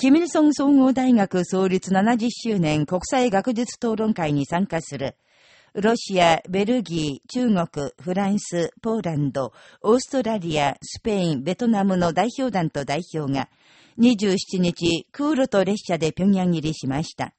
キミルソン総合大学創立70周年国際学術討論会に参加する、ロシア、ベルギー、中国、フランス、ポーランド、オーストラリア、スペイン、ベトナムの代表団と代表が、27日、空路と列車で平壌入りしました。